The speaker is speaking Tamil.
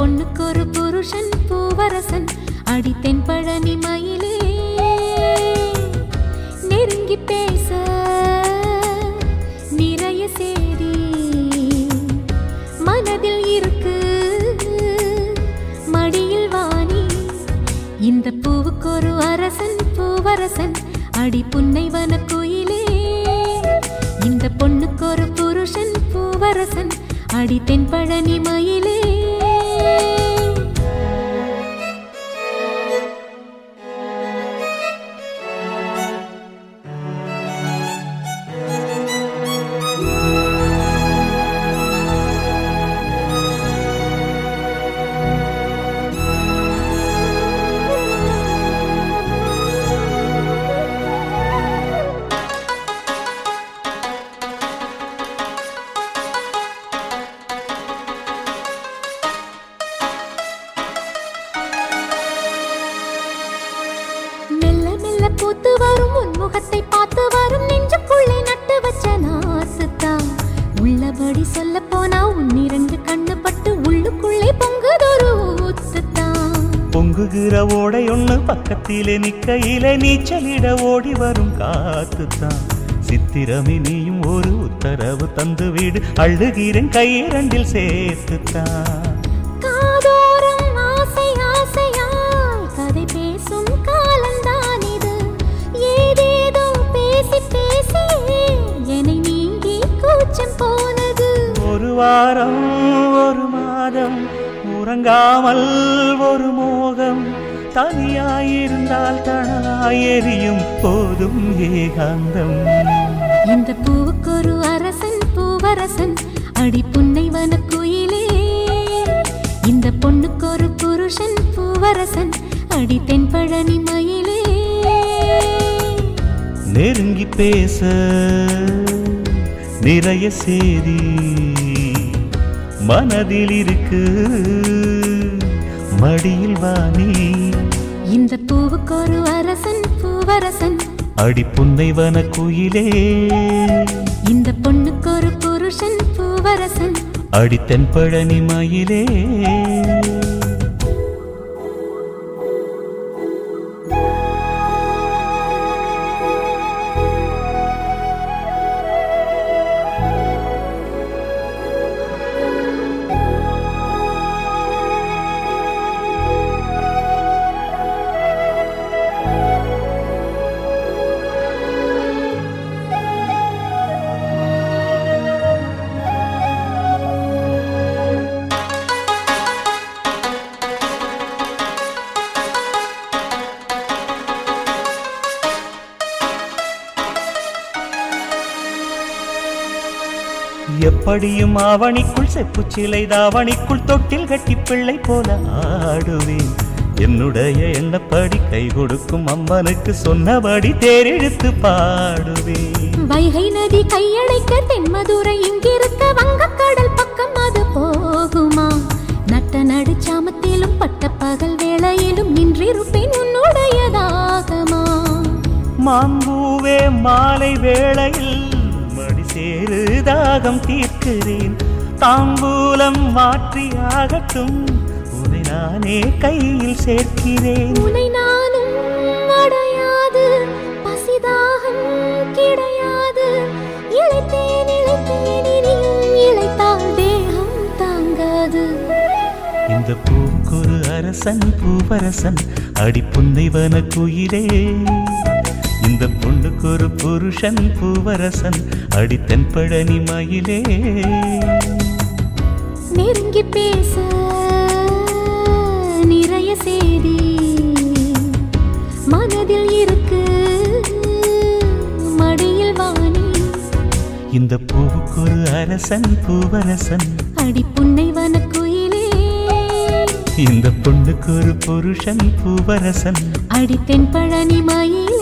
பொண்ணுக்கு ஒரு புருஷன் பூவரசன் அடித்தென் பழனி மயிலே. நெருங்கி பேச நிறைய சேரி மனதில் இருக்கு. மடியில் வாணி இந்த பூவுக்கு ஒரு அரசன் பூவரசன் அடி புன்னைவன கோயிலே. இந்த பொண்ணுக்கு ஒரு புருஷன் பூவரசன் அடி தென்பழனி மயிலே. you. பூத்து வரும் உன் முகத்தை பார்த்து வரும் நெஞ்சுக்குள்ளே நட்டு வச்ச நாசுத்தான் உள்ளபடி சொல்ல போனா உன் இரண்டு கண்ணு பட்டு உள்ளுக்குள்ளே பொங்குதொரு ஊத்துத்தான் பொங்குகிற ஓடை ஒண்ணு பக்கத்திலே நிக்கையிலே நீச்சலிட ஓடி வரும் காத்துத்தான் சித்திரமே நீயும் ஒரு உத்தரவு தந்து வீடு அழுகிறேன் கையிரண்டில் சேர்த்துத்தான் வாரம் ஒரு மாதம். உறங்காமல் ஒரு மோகம். தனியாயிருந்தால் தனலாய் எரியும் போதும் ஏகாந்தம். இந்த பூவுக்கு ஒரு அரசன் பூவரசன் அடி புன்னைவன குயிலே இந்த பொண்ணுக்கு ஒரு புருஷன் பூவரசன் அடி தென்பழனி மயிலே. நெருங்கி பேச நிறைய சேரி மனதில் இருக்கு. மடியில் வாணி இந்த பூவுக்கு ஒரு அரசன் பூவரசன். அடி புன்னைவன குயிலே. இந்த பொண்ணுக்கு ஒரு புருஷன் பூவரசன். அடி தென்பழனி மயிலே. எப்படியும் ஆவணிக்குள் செப்புச் சிலை தாவணிக்குள் தொட்டில் கட்டி பிள்ளை போல ஆடுவேன். என்னுடைய எண்ணப்படி கை கொடுக்கும் அம்மனுக்கு சொன்னபடி தேரெழுத்து பாடுவேன். வைகை நதி கையடைக்க தென்மதுரை இங்கிருக்க வங்கக்கடல் பக்கம் அது போகுமா? நட்ட நடுச்சாமத்திலும் பட்ட பகல் வேளையிலும் நின்றிருப்பேன் உன்னுடையதாகமா? மாம்பூவே மாலை வேளையில் சேரு தாகம் தீர்க்கிறேன். தாம்பூலம் மாற்றியாகட்டும் உன்னை நானே கையில் சேர்க்கிறேன். உனை நானும் அடையாது. பசிதாகம் கிடையாது. இழைத்தேன் இழைத்தேன் இனியும் இழைத்தால் தேகம் தாங்காது. இந்த பூக்குரு அரசன் பூவரசன் அடி புன்னைவன குயிலே இந்த பொண்ணுக்கு ஒரு புருஷன் பூவரசன் அடி தென்பழனி மயிலே. நெருங்கி பேச நிறைய செய்தி மனதில் இருக்கு மடியில் வாணி. இந்த பூவுக்கு ஒரு அரசன் பூவரசன். அடி புன்னை வனக்குயிலே. இந்த பொண்ணுக்கு ஒரு புருஷன் பூவரசன். அடி தென்பழனி மயிலே.